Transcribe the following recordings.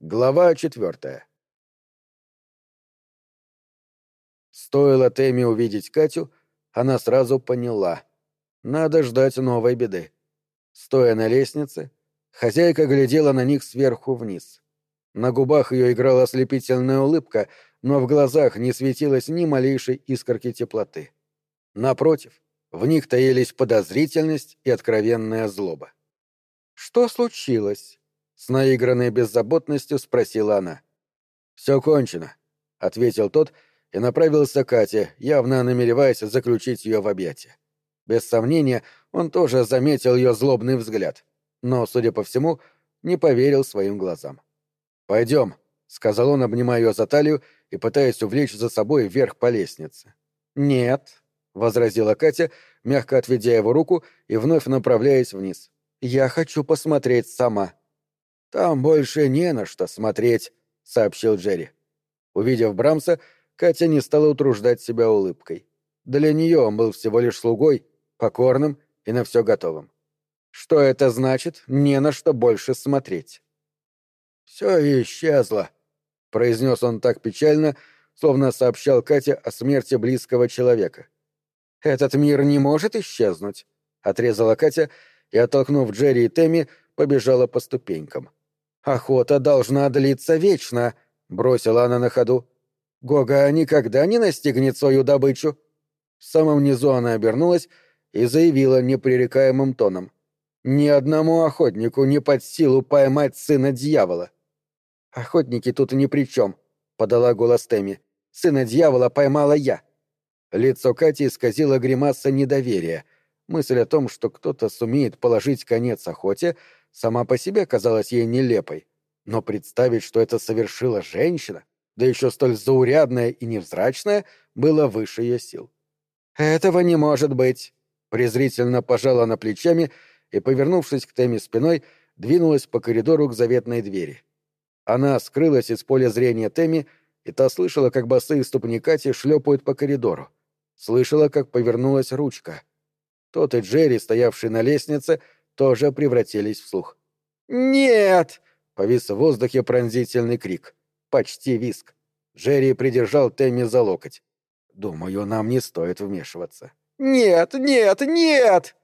Глава четвертая. Стоило Тэмми увидеть Катю, она сразу поняла. Надо ждать новой беды. Стоя на лестнице, хозяйка глядела на них сверху вниз. На губах ее играла ослепительная улыбка, но в глазах не светилось ни малейшей искорки теплоты. Напротив, в них таились подозрительность и откровенная злоба. «Что случилось?» С наигранной беззаботностью спросила она. «Все кончено», — ответил тот и направился к Кате, явно намереваясь заключить ее в объятия. Без сомнения, он тоже заметил ее злобный взгляд, но, судя по всему, не поверил своим глазам. «Пойдем», — сказал он, обнимая ее за талию и пытаясь увлечь за собой вверх по лестнице. «Нет», — возразила Катя, мягко отведя его руку и вновь направляясь вниз. «Я хочу посмотреть сама». «Там больше не на что смотреть», — сообщил Джерри. Увидев Брамса, Катя не стала утруждать себя улыбкой. Для нее он был всего лишь слугой, покорным и на все готовым. Что это значит «не на что больше смотреть»? «Все исчезло», — произнес он так печально, словно сообщал Кате о смерти близкого человека. «Этот мир не может исчезнуть», — отрезала Катя и, оттолкнув Джерри и Тэмми, побежала по ступенькам. «Охота должна длиться вечно», — бросила она на ходу. «Гога никогда не настигнет свою добычу». В самом низу она обернулась и заявила непререкаемым тоном. «Ни одному охотнику не под силу поймать сына дьявола». «Охотники тут ни при чем», — подала голос Тэмми. «Сына дьявола поймала я». Лицо Кати исказило гримаса недоверия. Мысль о том, что кто-то сумеет положить конец охоте — сама по себе казалась ей нелепой, но представить, что это совершила женщина, да еще столь заурядная и невзрачная, было выше ее сил. «Этого не может быть!» — презрительно пожала она плечами и, повернувшись к Тэмми спиной, двинулась по коридору к заветной двери. Она скрылась из поля зрения Тэмми, и та слышала, как босые ступни Кати шлепают по коридору. Слышала, как повернулась ручка. Тот и Джерри, стоявший на лестнице, — тоже превратились в слух. «Нет!» — повис в воздухе пронзительный крик. Почти виск. Джерри придержал Тэмми за локоть. «Думаю, нам не стоит вмешиваться». «Нет, нет, нет!»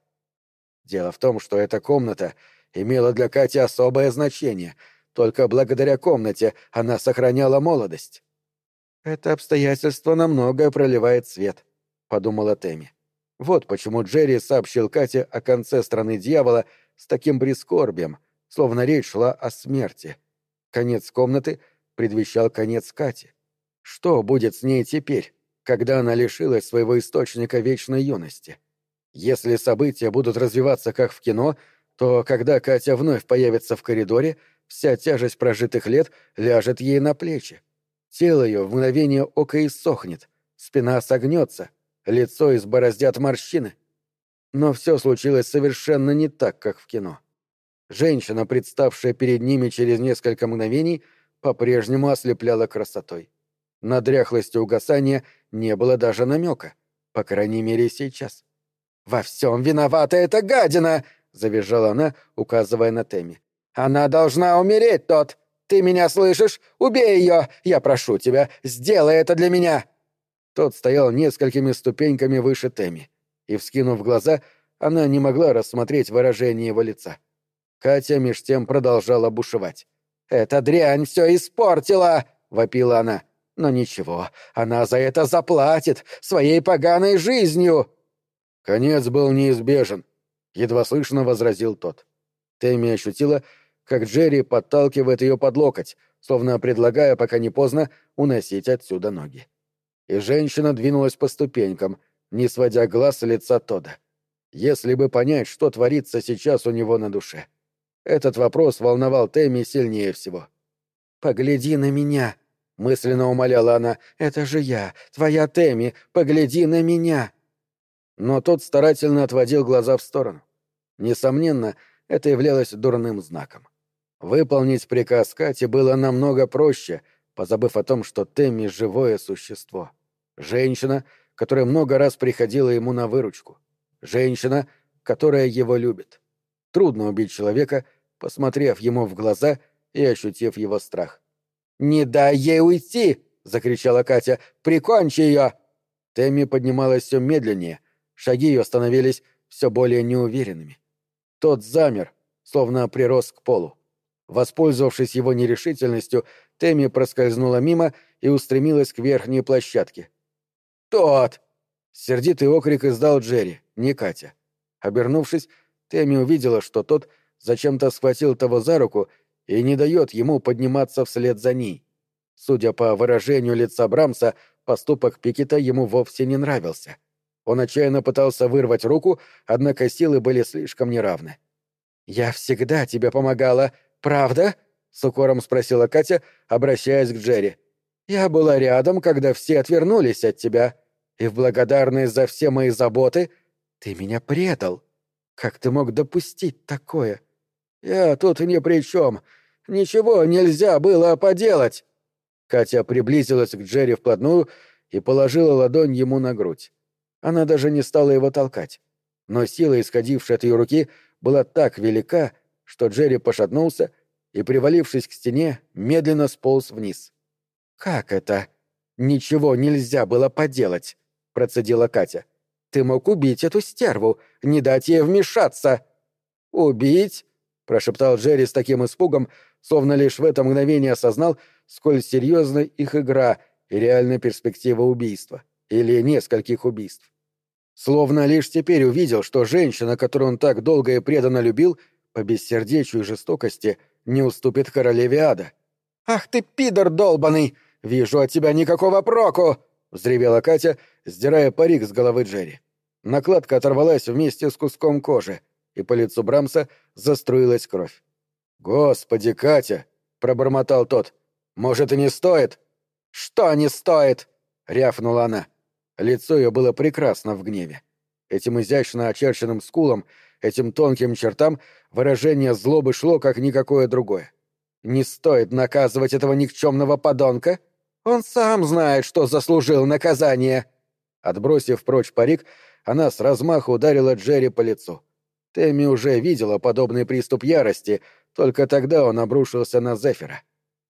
Дело в том, что эта комната имела для Кати особое значение. Только благодаря комнате она сохраняла молодость. «Это обстоятельство на многое проливает свет», — подумала Тэмми. Вот почему Джерри сообщил Кате о конце страны дьявола с таким прискорбием, словно речь шла о смерти. Конец комнаты предвещал конец Кати. Что будет с ней теперь, когда она лишилась своего источника вечной юности? Если события будут развиваться как в кино, то когда Катя вновь появится в коридоре, вся тяжесть прожитых лет ляжет ей на плечи. Тело ее в мгновение ока иссохнет, спина согнется, лицо избороздят морщины. Но все случилось совершенно не так, как в кино. Женщина, представшая перед ними через несколько мгновений, по-прежнему ослепляла красотой. На дряхлости угасания не было даже намека, по крайней мере, сейчас. «Во всем виновата эта гадина!» — завизжала она, указывая на Тэмми. «Она должна умереть, тот! Ты меня слышишь? Убей ее! Я прошу тебя, сделай это для меня!» Тот стоял несколькими ступеньками выше Теми, и, вскинув глаза, она не могла рассмотреть выражение его лица. Катя меж тем продолжала бушевать. «Эта дрянь все испортила!» — вопила она. «Но ничего, она за это заплатит своей поганой жизнью!» Конец был неизбежен, — едва слышно возразил тот. Тэмми ощутила, как Джерри подталкивает ее под локоть, словно предлагая, пока не поздно, уносить отсюда ноги и женщина двинулась по ступенькам, не сводя глаз с лица Тода. Если бы понять, что творится сейчас у него на душе. Этот вопрос волновал Тэмми сильнее всего. «Погляди на меня!» — мысленно умоляла она. «Это же я, твоя Тэмми, погляди на меня!» Но тот старательно отводил глаза в сторону. Несомненно, это являлось дурным знаком. Выполнить приказ Кати было намного проще — позабыв о том, что Тэмми — живое существо. Женщина, которая много раз приходила ему на выручку. Женщина, которая его любит. Трудно убить человека, посмотрев ему в глаза и ощутив его страх. «Не дай ей уйти!» — закричала Катя. «Прикончи ее!» Тэмми поднималась все медленнее, шаги ее становились все более неуверенными. Тот замер, словно прирос к полу. Воспользовавшись его нерешительностью, Тэмми проскользнула мимо и устремилась к верхней площадке. «Тот!» — сердитый окрик издал Джерри, не Катя. Обернувшись, Тэмми увидела, что тот зачем-то схватил того за руку и не дает ему подниматься вслед за ней. Судя по выражению лица Брамса, поступок Пикета ему вовсе не нравился. Он отчаянно пытался вырвать руку, однако силы были слишком неравны. «Я всегда тебе помогала, правда?» — с укором спросила Катя, обращаясь к Джерри. «Я была рядом, когда все отвернулись от тебя, и в благодарность за все мои заботы ты меня предал. Как ты мог допустить такое? Я тут ни при чем. Ничего нельзя было поделать!» Катя приблизилась к Джерри вплотную и положила ладонь ему на грудь. Она даже не стала его толкать. Но сила, исходившая от ее руки, была так велика, что Джерри пошатнулся и, привалившись к стене, медленно сполз вниз. «Как это? Ничего нельзя было поделать!» — процедила Катя. «Ты мог убить эту стерву, не дать ей вмешаться!» «Убить?» — прошептал Джерри с таким испугом, словно лишь в это мгновение осознал, сколь серьезна их игра и реальная перспектива убийства. Или нескольких убийств. Словно лишь теперь увидел, что женщина, которую он так долго и преданно любил, по бессердечию и жестокости не уступит королеве ада. «Ах ты, пидор долбаный! Вижу от тебя никакого проку!» — взревела Катя, сдирая парик с головы Джерри. Накладка оторвалась вместе с куском кожи, и по лицу Брамса заструилась кровь. «Господи, Катя!» — пробормотал тот. «Может, и не стоит?» «Что не стоит?» — рявкнула она. Лицо ее было прекрасно в гневе. Этим изящно очерченным скулом, этим тонким чертам выражение злобы шло, как никакое другое. «Не стоит наказывать этого никчемного подонка. Он сам знает, что заслужил наказание». Отбросив прочь парик, она с размаху ударила Джерри по лицу. Тэмми уже видела подобный приступ ярости, только тогда он обрушился на Зефира.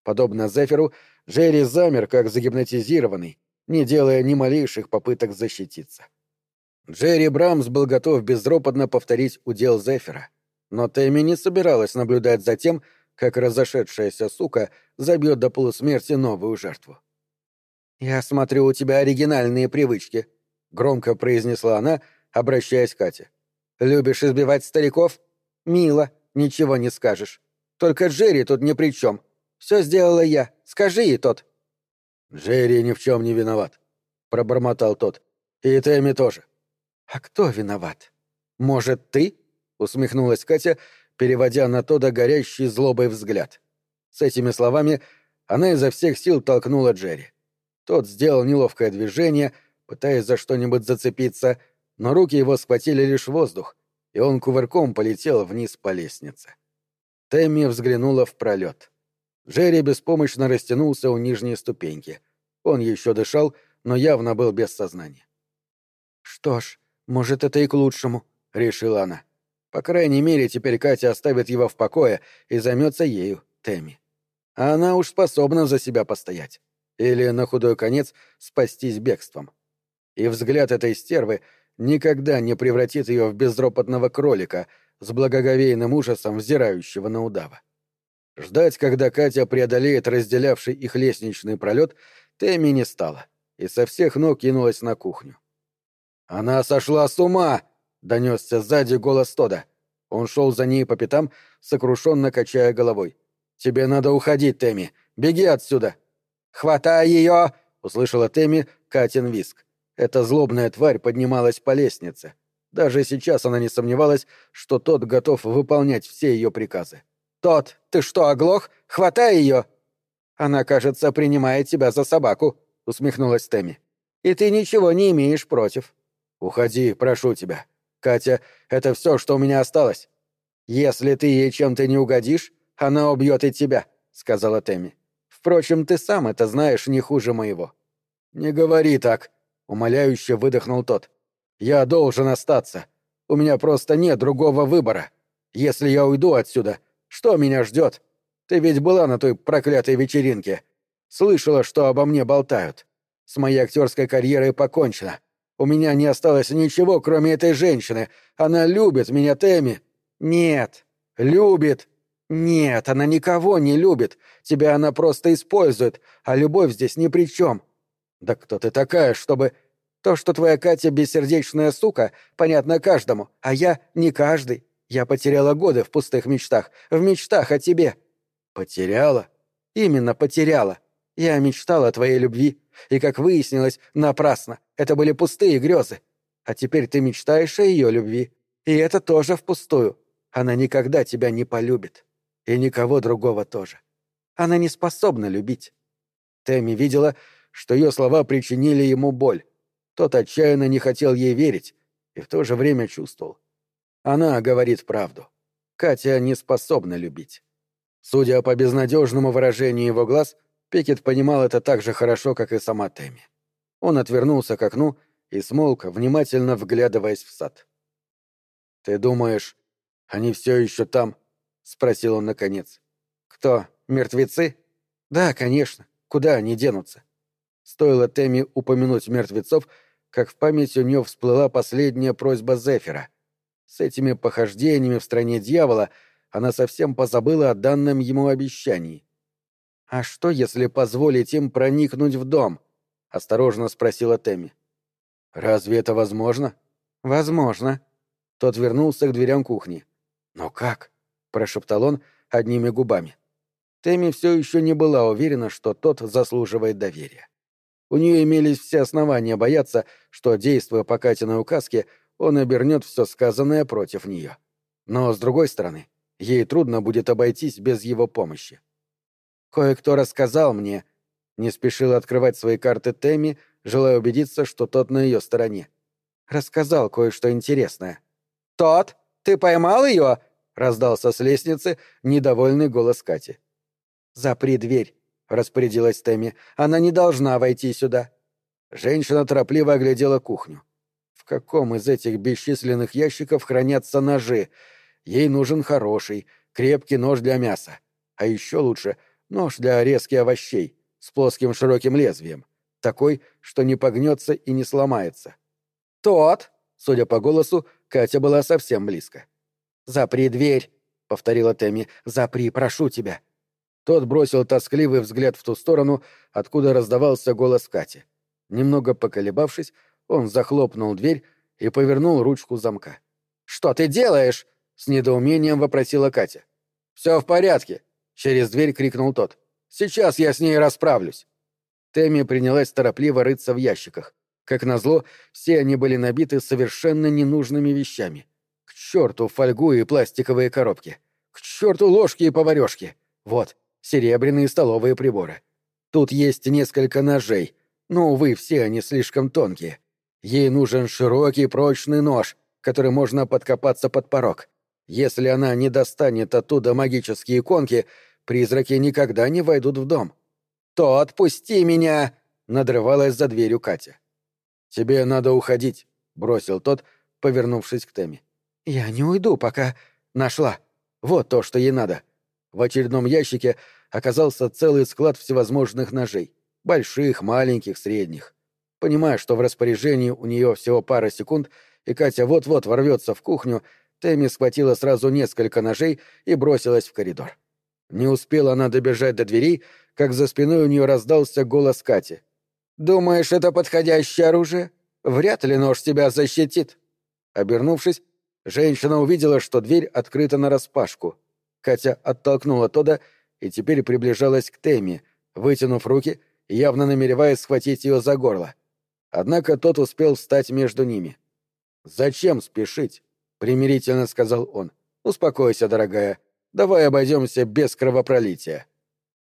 Подобно Зефиру, Джерри замер, как загипнотизированный, не делая ни малейших попыток защититься. Джерри Брамс был готов безропотно повторить удел Зефира, но Тэмми не собиралась наблюдать за тем, как разошедшаяся сука забьет до полусмерти новую жертву. «Я смотрю, у тебя оригинальные привычки», — громко произнесла она, обращаясь к Кате. «Любишь избивать стариков? Мило, ничего не скажешь. Только Джерри тут ни при чем. Все сделала я. Скажи ей тот». «Джерри ни в чем не виноват», — пробормотал тот. «И Тэмми тоже». «А кто виноват? Может, ты?» — усмехнулась Катя, переводя на Тода горящий злобой взгляд. С этими словами она изо всех сил толкнула Джерри. Тот сделал неловкое движение, пытаясь за что-нибудь зацепиться, но руки его схватили лишь воздух, и он кувырком полетел вниз по лестнице. Тэмми взглянула в пролет. Джерри беспомощно растянулся у нижней ступеньки. Он еще дышал, но явно был без сознания. «Что ж, может, это и к лучшему», — решила она. По крайней мере, теперь Катя оставит его в покое и займется ею, Тэмми. А она уж способна за себя постоять. Или, на худой конец, спастись бегством. И взгляд этой стервы никогда не превратит ее в безропотного кролика, с благоговейным ужасом взирающего на удава. Ждать, когда Катя преодолеет разделявший их лестничный пролет, Тэмми не стала, и со всех ног кинулась на кухню. «Она сошла с ума!» — донесся сзади голос Тода. Он шел за ней по пятам, сокрушенно качая головой. «Тебе надо уходить, Тэмми! Беги отсюда!» «Хватай ее!» — услышала Тэмми Катин виск. Эта злобная тварь поднималась по лестнице. Даже сейчас она не сомневалась, что тот готов выполнять все ее приказы. «Тот, ты что, оглох? Хватай ее!» «Она, кажется, принимает тебя за собаку», — усмехнулась Тэмми. «И ты ничего не имеешь против». «Уходи, прошу тебя. Катя, это все, что у меня осталось. Если ты ей чем-то не угодишь, она убьет и тебя», — сказала Тэмми. «Впрочем, ты сам это знаешь не хуже моего». «Не говори так», — умоляюще выдохнул тот. Я должен остаться. У меня просто нет другого выбора. Если я уйду отсюда, что меня ждет? Ты ведь была на той проклятой вечеринке. Слышала, что обо мне болтают. С моей актерской карьерой покончено. У меня не осталось ничего, кроме этой женщины. Она любит меня, Тэмми. Нет. Любит. Нет, она никого не любит. Тебя она просто использует, а любовь здесь ни при чем. Да кто ты такая, чтобы... То, что твоя Катя бессердечная сука, понятно каждому, а я не каждый. Я потеряла годы в пустых мечтах, в мечтах о тебе. Потеряла? Именно потеряла. Я мечтала о твоей любви, и, как выяснилось, напрасно. Это были пустые грезы. А теперь ты мечтаешь о ее любви. И это тоже впустую. Она никогда тебя не полюбит. И никого другого тоже. Она не способна любить. Тэмми видела, что ее слова причинили ему боль. Тот отчаянно не хотел ей верить и в то же время чувствовал. Она говорит правду. Катя не способна любить. Судя по безнадежному выражению его глаз, Пикет понимал это так же хорошо, как и сама Тэмми. Он отвернулся к окну и смолк, внимательно вглядываясь в сад. «Ты думаешь, они все еще там?» — спросил он наконец. «Кто, мертвецы?» «Да, конечно. Куда они денутся?» Стоило Тэмми упомянуть мертвецов, как в память у нее всплыла последняя просьба Зефира. С этими похождениями в стране дьявола она совсем позабыла о данном ему обещании. «А что, если позволить им проникнуть в дом?» — осторожно спросила Тэмми. «Разве это возможно?» «Возможно». Тот вернулся к дверям кухни. «Но как?» — прошептал он одними губами. Тэмми все еще не была уверена, что тот заслуживает доверия. У нее имелись все основания бояться, что, действуя по Катиной указке, он обернет все сказанное против нее. Но, с другой стороны, ей трудно будет обойтись без его помощи. Кое-кто рассказал мне. Не спешил открывать свои карты Тэмми, желая убедиться, что тот на ее стороне. Рассказал кое-что интересное. «Тот, ты поймал ее?» — раздался с лестницы недовольный голос Кати. «Запри дверь», — распорядилась Тэмми. «Она не должна войти сюда». Женщина торопливо оглядела кухню. В каком из этих бесчисленных ящиков хранятся ножи? Ей нужен хороший, крепкий нож для мяса. А еще лучше Нож для резки овощей, с плоским широким лезвием. Такой, что не погнется и не сломается. «Тот!» — судя по голосу, Катя была совсем близко. «Запри дверь!» — повторила Тэмми. «Запри, прошу тебя!» Тот бросил тоскливый взгляд в ту сторону, откуда раздавался голос Кати. Немного поколебавшись, он захлопнул дверь и повернул ручку замка. «Что ты делаешь?» — с недоумением вопросила Катя. «Все в порядке», Через дверь крикнул тот. «Сейчас я с ней расправлюсь!» Тэмми принялась торопливо рыться в ящиках. Как назло, все они были набиты совершенно ненужными вещами. К черту фольгу и пластиковые коробки. К черту ложки и поварешки. Вот, серебряные столовые приборы. Тут есть несколько ножей, но, увы, все они слишком тонкие. Ей нужен широкий прочный нож, который можно подкопаться под порог. Если она не достанет оттуда магические иконки, призраки никогда не войдут в дом. «То отпусти меня!» — надрывалась за дверью Катя. «Тебе надо уходить», — бросил тот, повернувшись к Тэмми. «Я не уйду, пока...» «Нашла. Вот то, что ей надо». В очередном ящике оказался целый склад всевозможных ножей. Больших, маленьких, средних. Понимая, что в распоряжении у нее всего пара секунд, и Катя вот-вот ворвется в кухню, Тэмми схватила сразу несколько ножей и бросилась в коридор. Не успела она добежать до двери, как за спиной у нее раздался голос Кати. «Думаешь, это подходящее оружие? Вряд ли нож тебя защитит». Обернувшись, женщина увидела, что дверь открыта нараспашку. Катя оттолкнула Тода и теперь приближалась к Тэмми, вытянув руки явно намереваясь схватить ее за горло. Однако тот успел встать между ними. «Зачем спешить?» — примирительно сказал он. «Успокойся, дорогая. Давай обойдемся без кровопролития».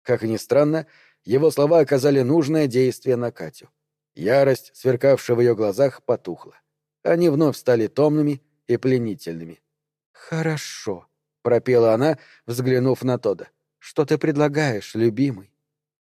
Как ни странно, его слова оказали нужное действие на Катю. Ярость, сверкавшая в ее глазах, потухла. Они вновь стали томными и пленительными. «Хорошо», — пропела она, взглянув на Тода. «Что ты предлагаешь, любимый?»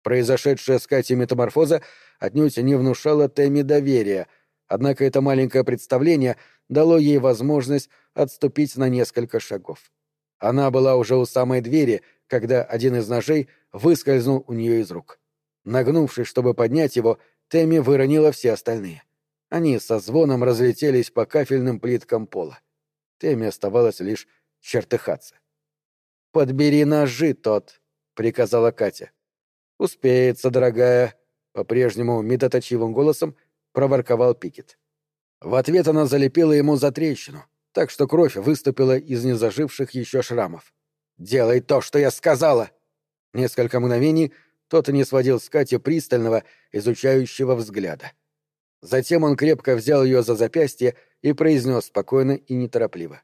Произошедшая с Катей метаморфоза отнюдь не внушала Тэмми доверия, однако это маленькое представление дало ей возможность отступить на несколько шагов. Она была уже у самой двери, когда один из ножей выскользнул у нее из рук. Нагнувшись, чтобы поднять его, Тэмми выронила все остальные. Они со звоном разлетелись по кафельным плиткам пола. Тэмми оставалось лишь чертыхаться. «Подбери ножи, тот», — приказала Катя. «Успеется, дорогая», — по-прежнему медоточивым голосом проворковал Пикет. В ответ она залепила ему за трещину, так что кровь выступила из незаживших еще шрамов. «Делай то, что я сказала!» Несколько мгновений тот не сводил с Кати пристального, изучающего взгляда. Затем он крепко взял ее за запястье и произнес спокойно и неторопливо.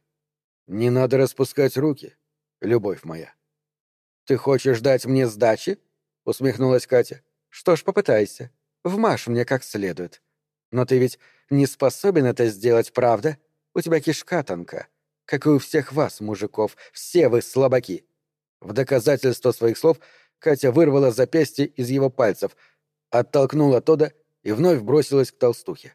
«Не надо распускать руки, любовь моя». «Ты хочешь дать мне сдачи?» — усмехнулась Катя. «Что ж, попытайся. Вмажь мне как следует. Но ты ведь не способен это сделать, правда? У тебя кишка тонка. Как и у всех вас, мужиков. Все вы слабаки». В доказательство своих слов Катя вырвала запястье из его пальцев, оттолкнула Тода и вновь бросилась к толстухе.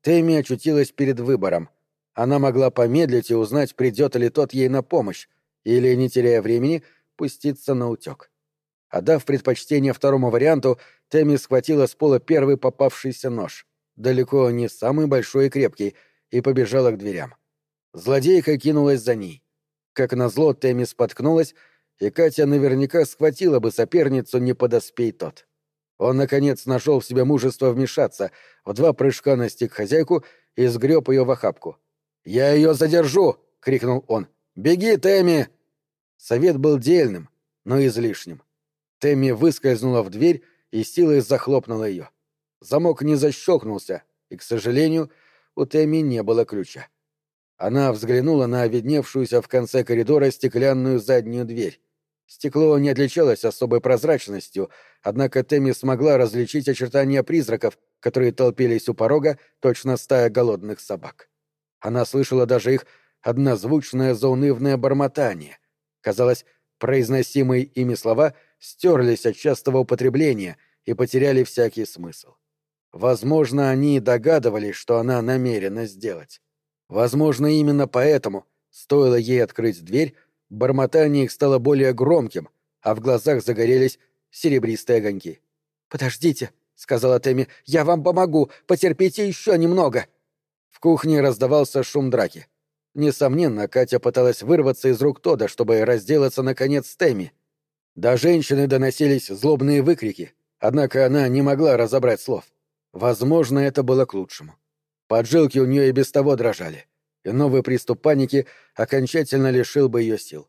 Тэмми очутилась перед выбором. Она могла помедлить и узнать, придет ли тот ей на помощь, или, не теряя времени, пуститься на утек. Отдав предпочтение второму варианту, Тэмми схватила с пола первый попавшийся нож, далеко не самый большой и крепкий, и побежала к дверям. Злодейка кинулась за ней. Как назло, Тэмми споткнулась, и Катя наверняка схватила бы соперницу, не подоспей тот. Он, наконец, нашел в себе мужество вмешаться, в два прыжка настиг хозяйку и сгреб ее в охапку. «Я ее задержу!» — крикнул он. «Беги, Тэмми!» Совет был дельным, но излишним. Тэмми выскользнула в дверь и силой захлопнула ее. Замок не защелкнулся, и, к сожалению, у Тэмми не было ключа. Она взглянула на видневшуюся в конце коридора стеклянную заднюю дверь. Стекло не отличалось особой прозрачностью, однако Тэмми смогла различить очертания призраков, которые толпились у порога, точно стая голодных собак. Она слышала даже их однозвучное заунывное бормотание. Казалось, произносимые ими слова стерлись от частого употребления и потеряли всякий смысл. Возможно, они догадывались, что она намерена сделать. Возможно, именно поэтому, стоило ей открыть дверь, бормотание их стало более громким, а в глазах загорелись серебристые огоньки. «Подождите», — сказала Тэмми, — «я вам помогу, потерпите еще немного». В кухне раздавался шум драки. Несомненно, Катя пыталась вырваться из рук Тода, чтобы разделаться, наконец, с Тэмми. До женщины доносились злобные выкрики, однако она не могла разобрать слов. Возможно, это было к лучшему. Поджилки у нее и без того дрожали, и новый приступ паники окончательно лишил бы ее сил.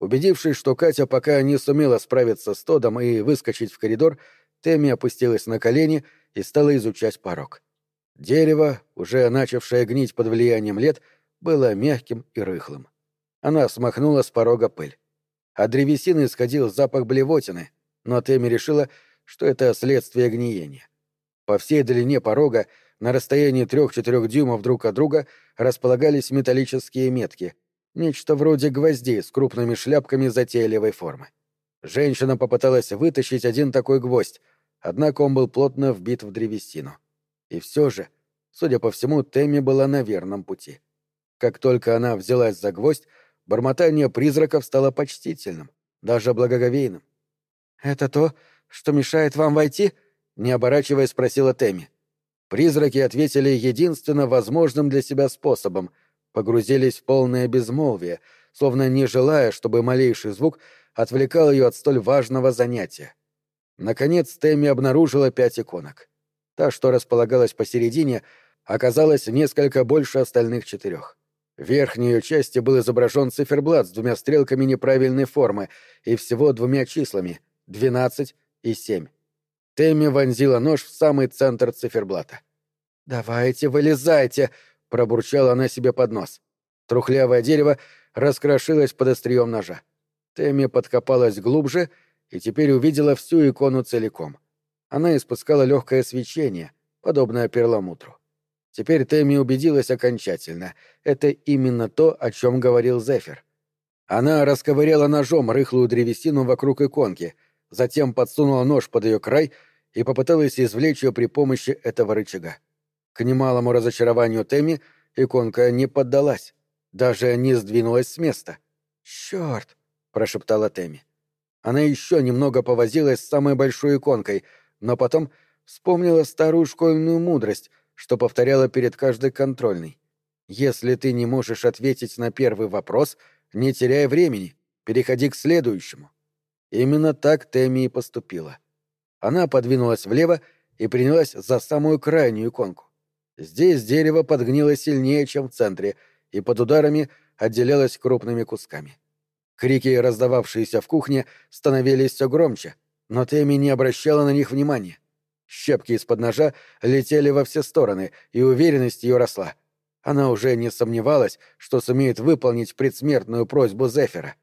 Убедившись, что Катя пока не сумела справиться с Тодом и выскочить в коридор, Тэмми опустилась на колени и стала изучать порог. Дерево, уже начавшее гнить под влиянием лет, было мягким и рыхлым. Она смахнула с порога пыль. От древесины исходил запах блевотины, но Тэмми решила, что это следствие гниения. По всей длине порога на расстоянии трех-четырех дюймов друг от друга располагались металлические метки, нечто вроде гвоздей с крупными шляпками затейливой формы. Женщина попыталась вытащить один такой гвоздь, однако он был плотно вбит в древесину. И все же, судя по всему, Тэмми была на верном пути. Как только она взялась за гвоздь, бормотание призраков стало почтительным, даже благоговейным. «Это то, что мешает вам войти?» — не оборачиваясь, спросила Тэмми. Призраки ответили единственно возможным для себя способом, погрузились в полное безмолвие, словно не желая, чтобы малейший звук отвлекал ее от столь важного занятия. Наконец Тэмми обнаружила пять иконок. Та, что располагалась посередине, оказалась несколько больше остальных четырех. В верхней ее части был изображен циферблат с двумя стрелками неправильной формы и всего двумя числами — 12 и 7. Тэмми вонзила нож в самый центр циферблата. «Давайте, вылезайте!» — пробурчала она себе под нос. Трухлявое дерево раскрошилось под острием ножа. Тэмми подкопалась глубже и теперь увидела всю икону целиком. Она испускала легкое свечение, подобное перламутру. Теперь Тэмми убедилась окончательно. Это именно то, о чем говорил Зефир. Она расковыряла ножом рыхлую древесину вокруг иконки — затем подсунула нож под ее край и попыталась извлечь ее при помощи этого рычага. К немалому разочарованию Тэмми иконка не поддалась, даже не сдвинулась с места. «Черт!» — прошептала Тэмми. Она еще немного повозилась с самой большой иконкой, но потом вспомнила старую школьную мудрость, что повторяла перед каждой контрольной. Если ты не можешь ответить на первый вопрос, не теряй времени, переходи к следующему. Именно так Тэмми и поступила. Она подвинулась влево и принялась за самую крайнюю иконку. Здесь дерево подгнило сильнее, чем в центре, и под ударами отделялось крупными кусками. Крики, раздававшиеся в кухне, становились все громче, но Тэмми не обращала на них внимания. Щепки из-под ножа летели во все стороны, и уверенность ее росла. Она уже не сомневалась, что сумеет выполнить предсмертную просьбу Зефира.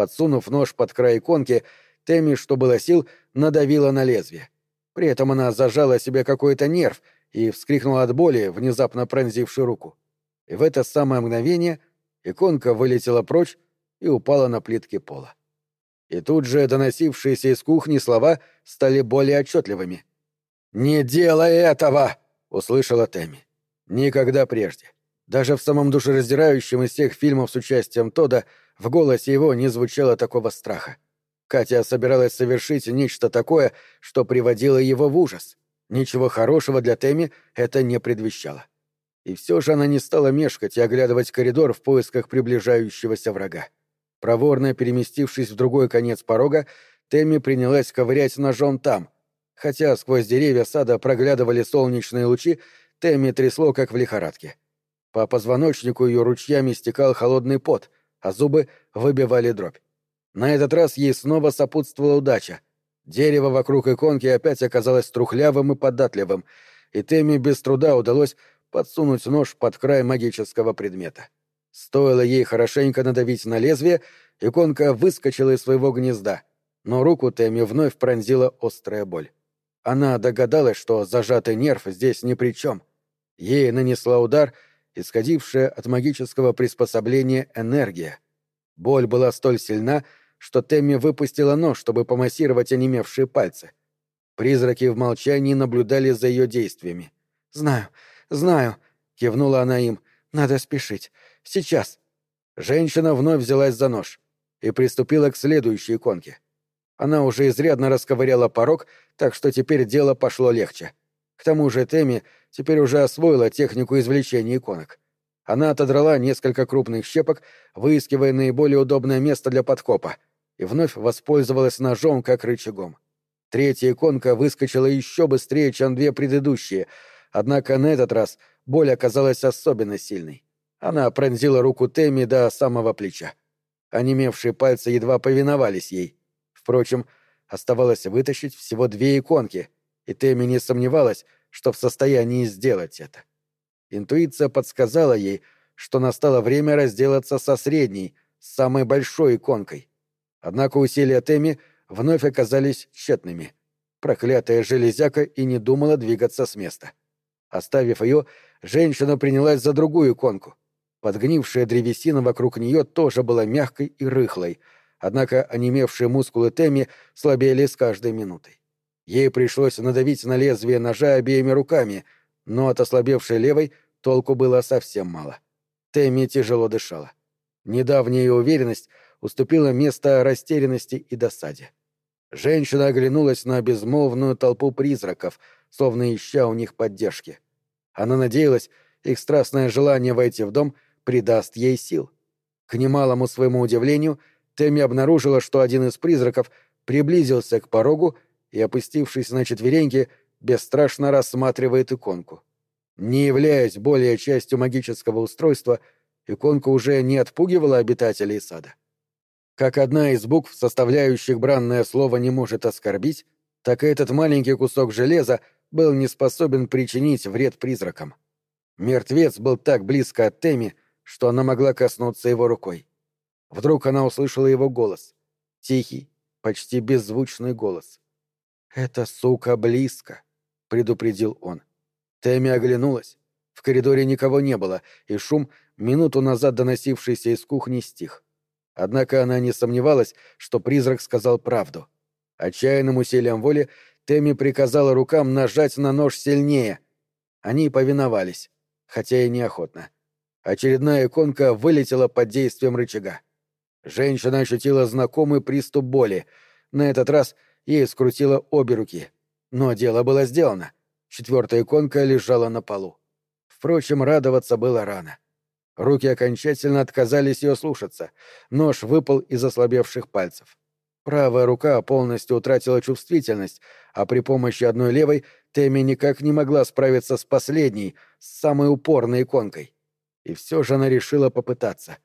Подсунув нож под край иконки, Тэмми, что было сил, надавила на лезвие. При этом она зажала себе какой-то нерв и вскрикнула от боли, внезапно пронзившей руку. И в это самое мгновение иконка вылетела прочь и упала на плитки пола. И тут же доносившиеся из кухни слова стали более отчетливыми. «Не делай этого!» — услышала Тэмми. Никогда прежде. Даже в самом душераздирающем из всех фильмов с участием Тода в голосе его не звучало такого страха. Катя собиралась совершить нечто такое, что приводило его в ужас. Ничего хорошего для Тэмми это не предвещало. И все же она не стала мешкать и оглядывать коридор в поисках приближающегося врага. Проворно переместившись в другой конец порога, Тэмми принялась ковырять ножом там. Хотя сквозь деревья сада проглядывали солнечные лучи, Тэмми трясло, как в лихорадке. По позвоночнику ее ручьями стекал холодный пот, а зубы выбивали дробь. На этот раз ей снова сопутствовала удача. Дерево вокруг иконки опять оказалось трухлявым и податливым, и Тэмми без труда удалось подсунуть нож под край магического предмета. Стоило ей хорошенько надавить на лезвие, иконка выскочила из своего гнезда, но руку Тэмми вновь пронзила острая боль. Она догадалась, что зажатый нерв здесь ни при чем. Ей нанесла удар — исходившая от магического приспособления энергия. Боль была столь сильна, что Темми выпустила нож, чтобы помассировать онемевшие пальцы. Призраки в молчании наблюдали за ее действиями. «Знаю, знаю», — кивнула она им. «Надо спешить. Сейчас». Женщина вновь взялась за нож и приступила к следующей иконке. Она уже изрядно расковыряла порог, так что теперь дело пошло легче. К тому же Тэмми теперь уже освоила технику извлечения иконок. Она отодрала несколько крупных щепок, выискивая наиболее удобное место для подкопа, и вновь воспользовалась ножом как рычагом. Третья иконка выскочила еще быстрее, чем две предыдущие, однако на этот раз боль оказалась особенно сильной. Она пронзила руку Тэмми до самого плеча. Онемевшие пальцы едва повиновались ей. Впрочем, оставалось вытащить всего две иконки — и Тэмми не сомневалась, что в состоянии сделать это. Интуиция подсказала ей, что настало время разделаться со средней, с самой большой иконкой. Однако усилия Тэмми вновь оказались тщетными. Проклятая железяка и не думала двигаться с места. Оставив ее, женщина принялась за другую иконку. Подгнившая древесина вокруг нее тоже была мягкой и рыхлой, однако онемевшие мускулы Тэмми слабели с каждой минутой. Ей пришлось надавить на лезвие ножа обеими руками, но от ослабевшей левой толку было совсем мало. Тэмми тяжело дышала. Недавняя ее уверенность уступила место растерянности и досаде. Женщина оглянулась на безмолвную толпу призраков, словно ища у них поддержки. Она надеялась, их страстное желание войти в дом придаст ей сил. К немалому своему удивлению, Тэмми обнаружила, что один из призраков приблизился к порогу и, опустившись на четвереньки, бесстрашно рассматривает иконку. Не являясь более частью магического устройства, иконка уже не отпугивала обитателей сада. Как одна из букв, составляющих бранное слово, не может оскорбить, так и этот маленький кусок железа был не способен причинить вред призракам. Мертвец был так близко от Теми, что она могла коснуться его рукой. Вдруг она услышала его голос. Тихий, почти беззвучный голос. «Эта сука близко», — предупредил он. Тэмми оглянулась. В коридоре никого не было, и шум, минуту назад доносившийся из кухни, стих. Однако она не сомневалась, что призрак сказал правду. Отчаянным усилием воли Тэмми приказала рукам нажать на нож сильнее. Они повиновались, хотя и неохотно. Очередная иконка вылетела под действием рычага. Женщина ощутила знакомый приступ боли — на этот раз ей скрутило обе руки. Но дело было сделано. Четвертая иконка лежала на полу. Впрочем, радоваться было рано. Руки окончательно отказались ее слушаться. Нож выпал из ослабевших пальцев. Правая рука полностью утратила чувствительность, а при помощи одной левой Тэмми никак не могла справиться с последней, с самой упорной иконкой. И все же она решила попытаться.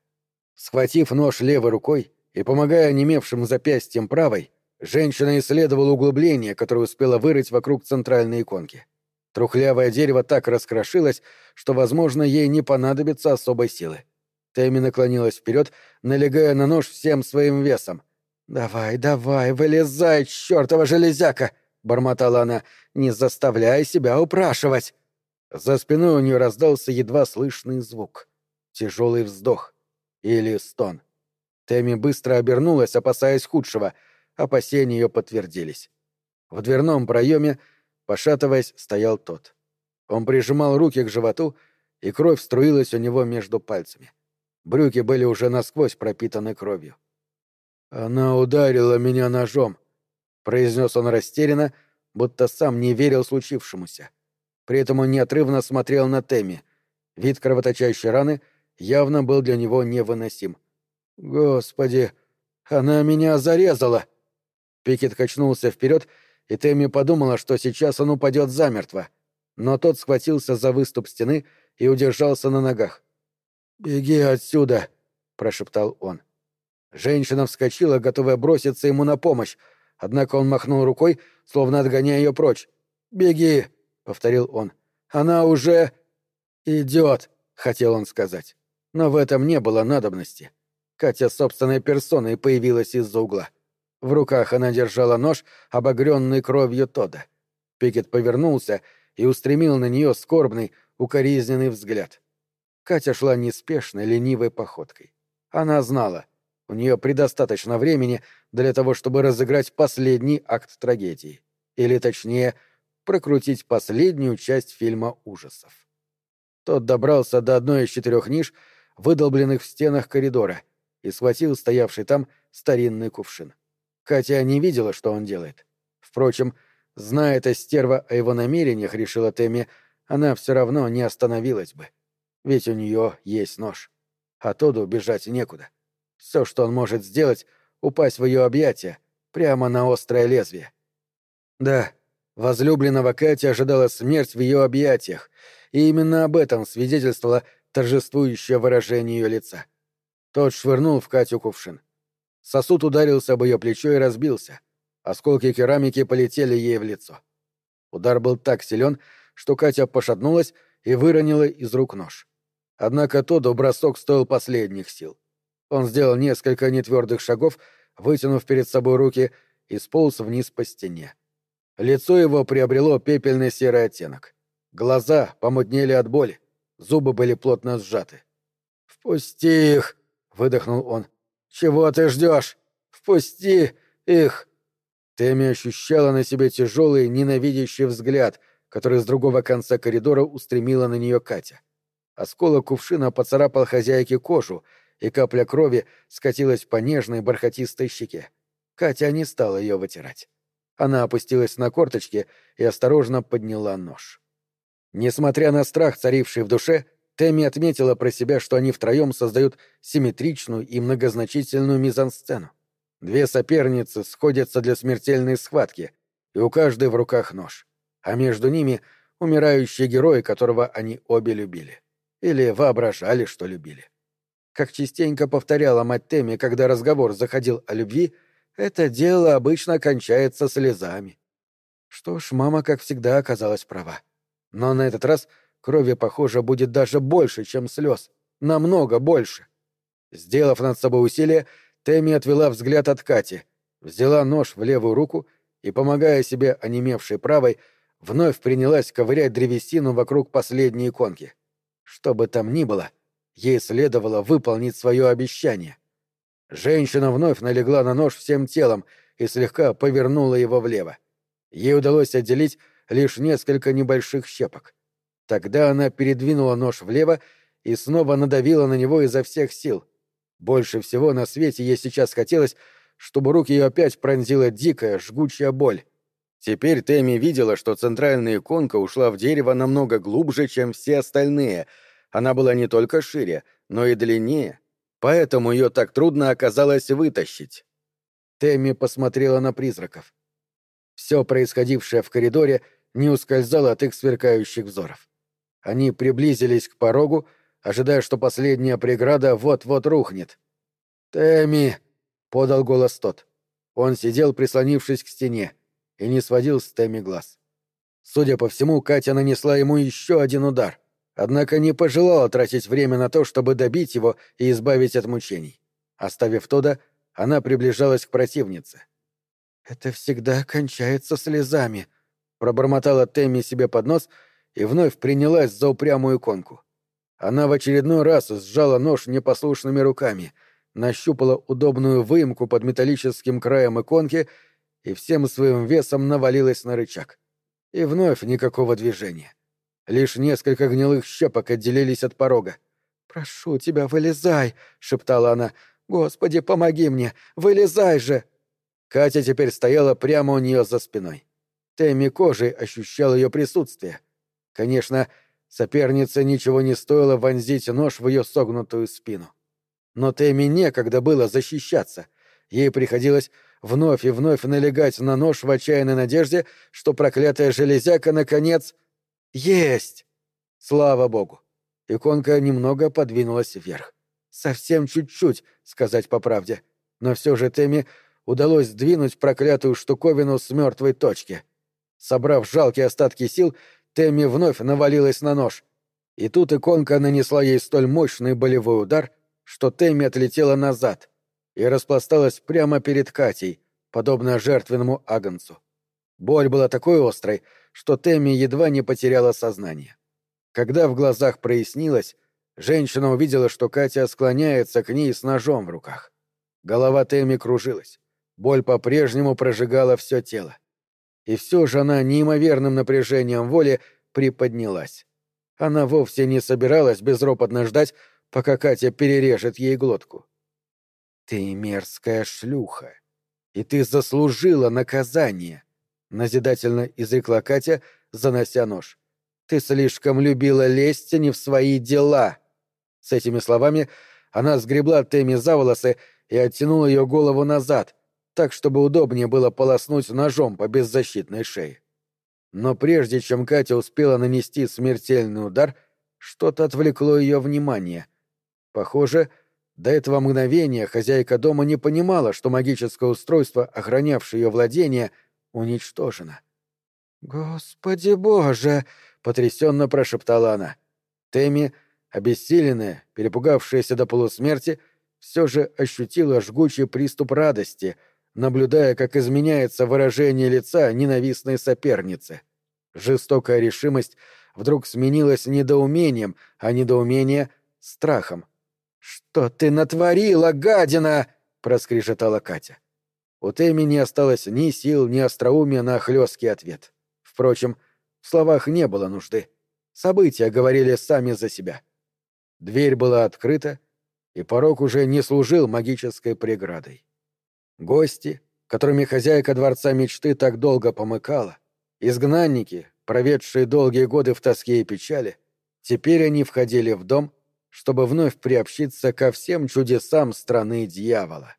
Схватив нож левой рукой и помогая онемевшим запястьем правой, женщина исследовала углубление, которое успела вырыть вокруг центральной иконки. Трухлявое дерево так раскрошилось, что, возможно, ей не понадобится особой силы. Тэмми наклонилась вперед, налегая на нож всем своим весом. «Давай, давай, вылезай, чертова железяка!» — бормотала она. «Не заставляй себя упрашивать!» За спиной у нее раздался едва слышный звук. Тяжелый вздох. Или стон. Тэмми быстро обернулась, опасаясь худшего. Опасения ее подтвердились. В дверном проеме Пошатываясь, стоял тот. Он прижимал руки к животу, и кровь струилась у него между пальцами. Брюки были уже насквозь пропитаны кровью. «Она ударила меня ножом», — произнес он растерянно, будто сам не верил случившемуся. При этом он неотрывно смотрел на Тэмми. Вид кровоточащей раны явно был для него невыносим. «Господи, она меня зарезала!» Пикет качнулся вперед и Тэмми подумала, что сейчас он упадет замертво. Но тот схватился за выступ стены и удержался на ногах. «Беги отсюда!» — прошептал он. Женщина вскочила, готовая броситься ему на помощь, однако он махнул рукой, словно отгоняя ее прочь. «Беги!» — повторил он. «Она уже...» «Идет!» — хотел он сказать. Но в этом не было надобности. Катя собственной персоной появилась из-за угла. В руках она держала нож, обогренный кровью Тода. Пикет повернулся и устремил на нее скорбный, укоризненный взгляд. Катя шла неспешной, ленивой походкой. Она знала, у нее предостаточно времени для того, чтобы разыграть последний акт трагедии. Или, точнее, прокрутить последнюю часть фильма ужасов. Тот добрался до одной из четырех ниш, выдолбленных в стенах коридора, и схватил стоявший там старинный кувшин. Катя не видела, что он делает. Впрочем, зная эта стерва о его намерениях, решила Тэмми, она все равно не остановилась бы. Ведь у нее есть нож. А Тоду бежать некуда. Все, что он может сделать, упасть в ее объятия, прямо на острое лезвие. Да, возлюбленного Кати ожидала смерть в ее объятиях, и именно об этом свидетельствовало торжествующее выражение ее лица. Тот швырнул в Катю кувшин. Сосуд ударился об ее плечо и разбился. Осколки керамики полетели ей в лицо. Удар был так силен, что Катя пошатнулась и выронила из рук нож. Однако Тодду бросок стоил последних сил. Он сделал несколько нетвердых шагов, вытянув перед собой руки, и сполз вниз по стене. Лицо его приобрело пепельно-серый оттенок. Глаза помутнели от боли, зубы были плотно сжаты. «Впусти их!» — выдохнул он. «Чего ты ждешь? Впусти их!» Тэмми ощущала на себе тяжелый, ненавидящий взгляд, который с другого конца коридора устремила на нее Катя. Осколок кувшина поцарапал хозяйке кожу, и капля крови скатилась по нежной бархатистой щеке. Катя не стала ее вытирать. Она опустилась на корточки и осторожно подняла нож. Несмотря на страх, царивший в душе, Тэмми отметила про себя, что они втроем создают симметричную и многозначительную мизансцену. Две соперницы сходятся для смертельной схватки, и у каждой в руках нож. А между ними умирающий герой, которого они обе любили. Или воображали, что любили. Как частенько повторяла мать Тэмми, когда разговор заходил о любви, это дело обычно кончается слезами. Что ж, мама, как всегда, оказалась права. Но на этот раз — Крови, похоже, будет даже больше, чем слез. Намного больше. Сделав над собой усилие, Тэмми отвела взгляд от Кати, взяла нож в левую руку и, помогая себе онемевшей правой, вновь принялась ковырять древесину вокруг последней иконки. Что бы там ни было, ей следовало выполнить свое обещание. Женщина вновь налегла на нож всем телом и слегка повернула его влево. Ей удалось отделить лишь несколько небольших щепок. Тогда она передвинула нож влево и снова надавила на него изо всех сил. Больше всего на свете ей сейчас хотелось, чтобы руки ее опять пронзила дикая, жгучая боль. Теперь Тэмми видела, что центральная иконка ушла в дерево намного глубже, чем все остальные. Она была не только шире, но и длиннее, поэтому ее так трудно оказалось вытащить. Тэмми посмотрела на призраков. Все происходившее в коридоре не ускользало от их сверкающих взоров. Они приблизились к порогу, ожидая, что последняя преграда вот-вот рухнет. «Тэмми!» — подал голос тот. Он сидел, прислонившись к стене, и не сводил с Тэмми глаз. Судя по всему, Катя нанесла ему еще один удар, однако не пожелала тратить время на то, чтобы добить его и избавить от мучений. Оставив Тода, она приближалась к противнице. «Это всегда кончается слезами», — пробормотала Тэмми себе под нос и вновь принялась за упрямую иконку. Она в очередной раз сжала нож непослушными руками, нащупала удобную выемку под металлическим краем иконки и всем своим весом навалилась на рычаг. И вновь никакого движения. Лишь несколько гнилых щепок отделились от порога. «Прошу тебя, вылезай!» — шептала она. «Господи, помоги мне! Вылезай же!» Катя теперь стояла прямо у нее за спиной. Тэмми кожей ощущал ее присутствие. Конечно, сопернице ничего не стоило вонзить нож в ее согнутую спину. Но Тэмми некогда было защищаться. Ей приходилось вновь и вновь налегать на нож в отчаянной надежде, что проклятая железяка, наконец... Есть! Слава богу! Иконка немного подвинулась вверх. Совсем чуть-чуть, сказать по правде. Но все же Тэмми удалось сдвинуть проклятую штуковину с мертвой точки. Собрав жалкие остатки сил, Тэмми вновь навалилась на нож. И тут иконка нанесла ей столь мощный болевой удар, что Тэмми отлетела назад и распласталась прямо перед Катей, подобно жертвенному агнцу. Боль была такой острой, что Тэмми едва не потеряла сознание. Когда в глазах прояснилось, женщина увидела, что Катя склоняется к ней с ножом в руках. Голова Тэмми кружилась. Боль по-прежнему прожигала все тело. И все же она неимоверным напряжением воли приподнялась. Она вовсе не собиралась безропотно ждать, пока Катя перережет ей глотку. «Ты мерзкая шлюха, и ты заслужила наказание», — назидательно изрекла Катя, занося нож. Ты слишком любила лезть не в свои дела. С этими словами она сгребла Тэмми за волосы и оттянула ее голову назад, так, чтобы удобнее было полоснуть ножом по беззащитной шее. Но прежде чем Катя успела нанести смертельный удар, что-то отвлекло ее внимание. Похоже, до этого мгновения хозяйка дома не понимала, что магическое устройство, охранявшее ее владение, уничтожено. «Господи боже!» потрясенно прошептала она. Тэмми, обессиленная, перепугавшаяся до полусмерти, все же ощутила жгучий приступ радости, наблюдая, как изменяется выражение лица ненавистной соперницы. Жестокая решимость вдруг сменилась недоумением, а недоумение — страхом. «Что ты натворила, гадина?» — проскрежетала Катя. У Тэмми не осталось ни сил, ни остроумия на хлесткий ответ. Впрочем, в словах не было нужды. События говорили сами за себя. Дверь была открыта, и порог уже не служил магической преградой. Гости, которыми хозяйка дворца мечты так долго помыкала, изгнанники, проведшие долгие годы в тоске и печали, теперь они входили в дом, чтобы вновь приобщиться ко всем чудесам страны дьявола.